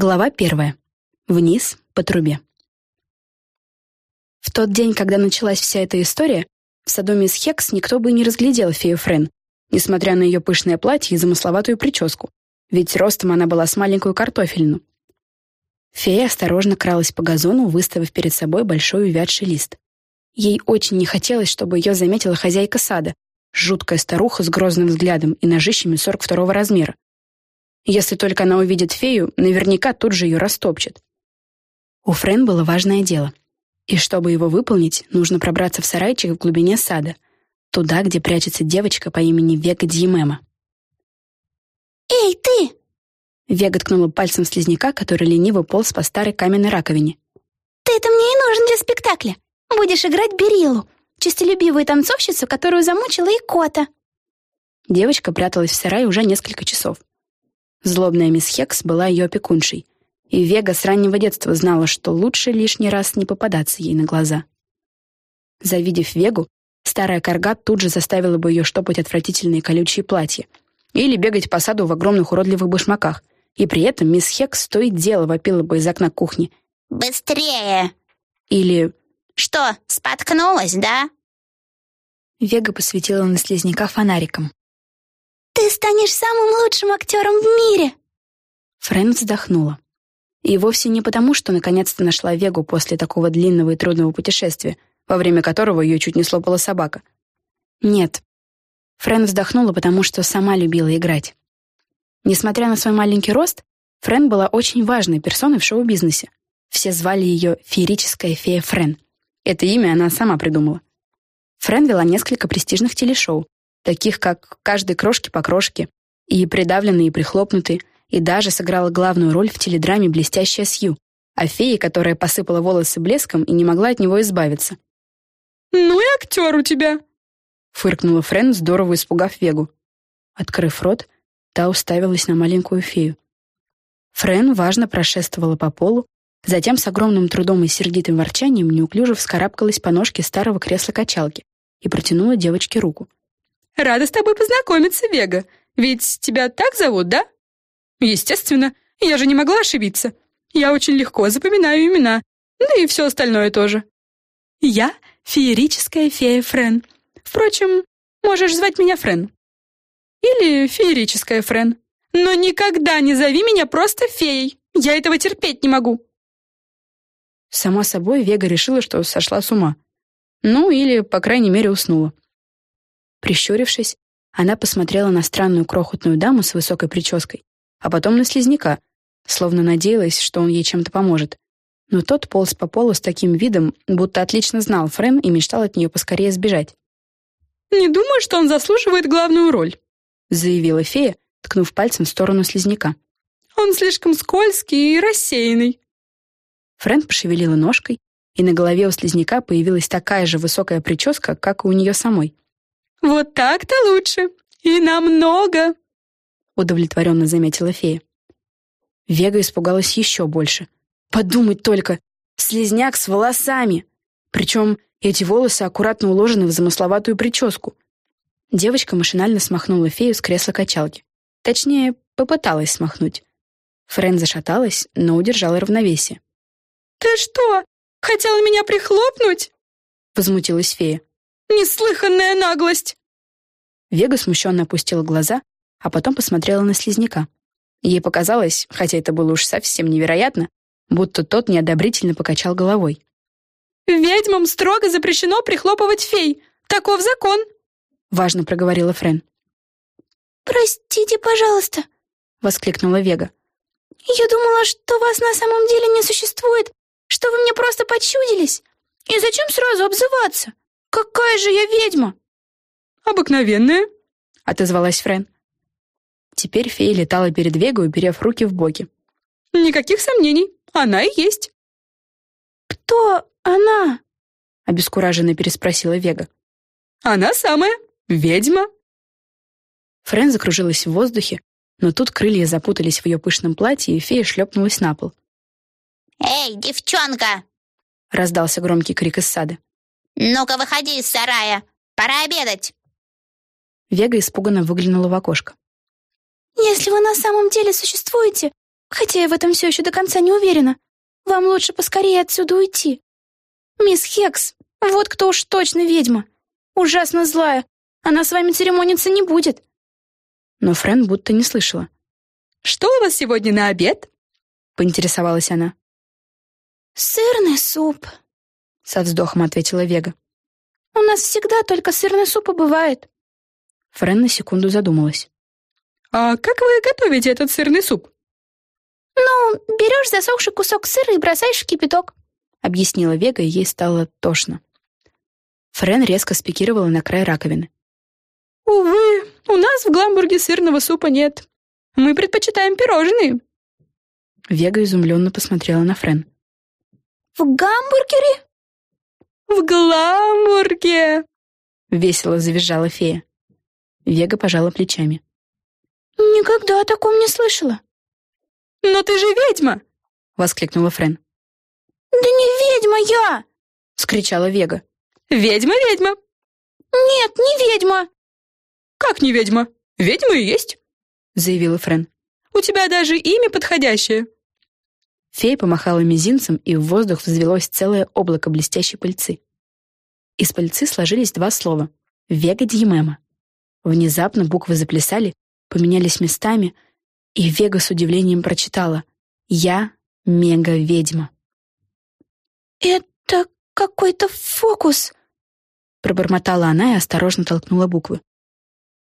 Глава первая. Вниз по трубе. В тот день, когда началась вся эта история, в саду мисс Хекс никто бы не разглядел фею Френ, несмотря на ее пышное платье и замысловатую прическу, ведь ростом она была с маленькую картофелину. Фея осторожно кралась по газону, выставив перед собой большой увядший лист. Ей очень не хотелось, чтобы ее заметила хозяйка сада, жуткая старуха с грозным взглядом и ножищами 42 размера, если только она увидит фею, наверняка тут же ее растопчет. У Френ было важное дело. И чтобы его выполнить, нужно пробраться в сарайчик в глубине сада, туда, где прячется девочка по имени Вега Дьемема. «Эй, ты!» Вега ткнула пальцем слизняка, который лениво полз по старой каменной раковине. «Ты-то мне и нужен для спектакля. Будешь играть Берилу, честолюбивую танцовщицу, которую замучила и кота». Девочка пряталась в сарае уже несколько часов. Злобная мисс Хекс была ее опекуншей, и Вега с раннего детства знала, что лучше лишний раз не попадаться ей на глаза. Завидев Вегу, старая корга тут же заставила бы ее штопать отвратительные колючие платья или бегать по саду в огромных уродливых башмаках, и при этом мисс Хекс то и дело вопила бы из окна кухни. «Быстрее!» Или «Что, споткнулась, да?» Вега посветила на слизняка фонариком. «Ты станешь самым лучшим актером в мире!» Фрэн вздохнула. И вовсе не потому, что наконец-то нашла Вегу после такого длинного и трудного путешествия, во время которого ее чуть не слопала собака. Нет. Фрэн вздохнула, потому что сама любила играть. Несмотря на свой маленький рост, Фрэн была очень важной персоной в шоу-бизнесе. Все звали ее «Феерическая фея Фрэн». Это имя она сама придумала. Фрэн вела несколько престижных телешоу, таких как «Каждой крошки по крошке» и «Придавленный и прихлопнутый», и даже сыграла главную роль в теледраме «Блестящая Сью», о фее, которая посыпала волосы блеском и не могла от него избавиться. «Ну и актер у тебя!» — фыркнула Френ, здорово испугав Вегу. Открыв рот, та уставилась на маленькую фею. Френ важно прошествовала по полу, затем с огромным трудом и сердитым ворчанием неуклюже вскарабкалась по ножке старого кресла-качалки и протянула девочке руку. Рада с тобой познакомиться, Вега. Ведь тебя так зовут, да? Естественно, я же не могла ошибиться. Я очень легко запоминаю имена, да и все остальное тоже. Я феерическая фея Френ. Впрочем, можешь звать меня Френ. Или феерическая Френ. Но никогда не зови меня просто феей. Я этого терпеть не могу. Само собой, Вега решила, что сошла с ума. Ну, или, по крайней мере, уснула. Прищурившись, она посмотрела на странную крохотную даму с высокой прической, а потом на слизняка, словно надеялась, что он ей чем-то поможет. Но тот полз по полу с таким видом, будто отлично знал Френ и мечтал от нее поскорее сбежать. «Не думаю, что он заслуживает главную роль», — заявила фея, ткнув пальцем в сторону слизняка. «Он слишком скользкий и рассеянный». Френ пошевелила ножкой, и на голове у слизняка появилась такая же высокая прическа, как и у нее самой. «Вот так-то лучше! И намного!» удовлетворенно заметила фея. Вега испугалась еще больше. Подумать только, слизняк с волосами! Причем эти волосы аккуратно уложены в замысловатую прическу. Девочка машинально смахнула фею с кресла качалки. Точнее, попыталась смахнуть. Френ зашаталась, но удержала равновесие. «Ты что, хотела меня прихлопнуть?» Возмутилась фея. Неслыханная наглость!» Вега смущенно опустила глаза, а потом посмотрела на слизняка. Ей показалось, хотя это было уж совсем невероятно, будто тот неодобрительно покачал головой. «Ведьмам строго запрещено прихлопывать фей. Таков закон!» — важно проговорила Френ. «Простите, пожалуйста!» — воскликнула Вега. «Я думала, что вас на самом деле не существует, что вы мне просто почудились. И зачем сразу обзываться? Какая же я ведьма!» «Обыкновенная», — отозвалась Френ. Теперь фея летала перед Вегой, уперев руки в боки. «Никаких сомнений, она и есть». «Кто она?» — обескураженно переспросила Вега. «Она самая, ведьма». Френ закружилась в воздухе, но тут крылья запутались в ее пышном платье, и фея шлепнулась на пол. «Эй, девчонка!» — раздался громкий крик из сада. «Ну-ка, выходи из сарая! Пора обедать!» Вега испуганно выглянула в окошко. «Если вы на самом деле существуете, Хотя я в этом все еще до конца не уверена. Вам лучше поскорее отсюда уйти. Мисс Хекс, вот кто уж точно ведьма. Ужасно злая. Она с вами церемониться не будет. Но Френ будто не слышала. «Что у вас сегодня на обед?» — поинтересовалась она. «Сырный суп», — со вздохом ответила Вега. «У нас всегда только сырный суп и бывает». Френ на секунду задумалась. «А как вы готовите этот сырный суп?» «Ну, берешь засохший кусок сыра и бросаешь в кипяток», — объяснила Вега, и ей стало тошно. Френ резко спикировала на край раковины. «Увы, у нас в Гламбурге сырного супа нет. Мы предпочитаем пирожные». Вега изумленно посмотрела на Френ. «В гамбургере?» «В Гламбурге!» — весело завизжала фея. Вега пожала плечами. «Никогда о таком не слышала». «Но ты же ведьма!» — воскликнула Френ. «Да не ведьма я!» — скричала Вега. «Ведьма, ведьма!» «Нет, не ведьма!» «Как не ведьма? Ведьма и есть!» — заявила Френ. «У тебя даже имя подходящее!» Фея помахала мизинцем, и в воздух взвелось целое облако блестящей пыльцы. Из пыльцы сложились два слова — «Вега Дьемема». Внезапно буквы заплясали, поменялись местами, и Вега с удивлением прочитала «Я мега-ведьма». «Это какой-то фокус!» Пробормотала она и осторожно толкнула буквы.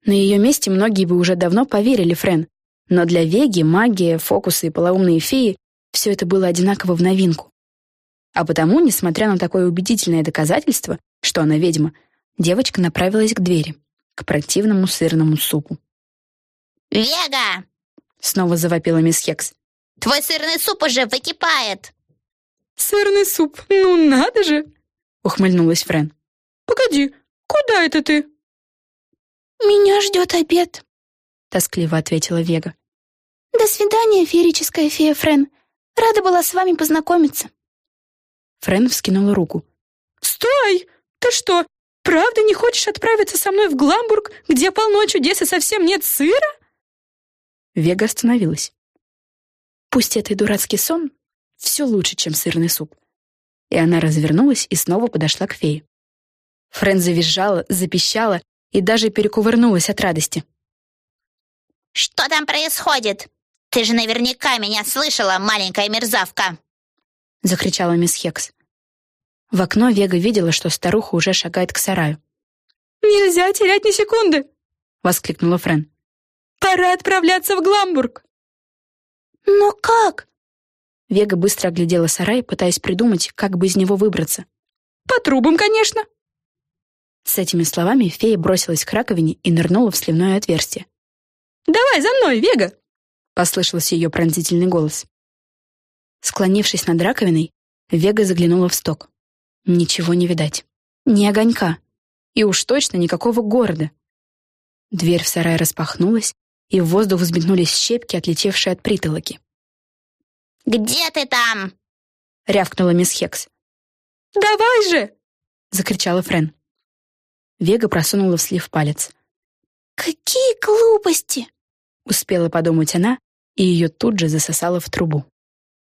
На ее месте многие бы уже давно поверили Френ, но для Веги магия, фокусы и полоумные феи все это было одинаково в новинку. А потому, несмотря на такое убедительное доказательство, что она ведьма, девочка направилась к двери, к противному сырному супу. «Вега!» — снова завопила мисс Хекс. «Твой сырный суп уже выкипает!» «Сырный суп, ну надо же!» — ухмыльнулась Френ. «Погоди, куда это ты?» «Меня ждет обед», — тоскливо ответила Вега. «До свидания, феерическая фея Френ. Рада была с вами познакомиться». Френ вскинула руку. «Стой! Ты что, правда не хочешь отправиться со мной в Гламбург, где полно чудес и совсем нет сыра?» Вега остановилась. Пусть это и дурацкий сон, все лучше, чем сырный суп. И она развернулась и снова подошла к фее. Френ завизжала, запищала и даже перекувырнулась от радости. «Что там происходит? Ты же наверняка меня слышала, маленькая мерзавка!» — закричала мисс Хекс. В окно Вега видела, что старуха уже шагает к сараю. «Нельзя терять ни секунды!» — воскликнула Френ. «Пора отправляться в Гламбург!» «Но как?» Вега быстро оглядела сарай, пытаясь придумать, как бы из него выбраться. «По трубам, конечно!» С этими словами фея бросилась к раковине и нырнула в сливное отверстие. «Давай за мной, Вега!» — послышался ее пронзительный голос. Склонившись над раковиной, Вега заглянула в сток. Ничего не видать. Ни огонька. И уж точно никакого города. Дверь в сарай распахнулась, и в воздух взметнулись щепки, отлетевшие от притолоки. «Где ты там?» — рявкнула мисс Хекс. «Давай же!» — закричала Френ. Вега просунула в слив палец. «Какие глупости!» — успела подумать она, и ее тут же засосала в трубу.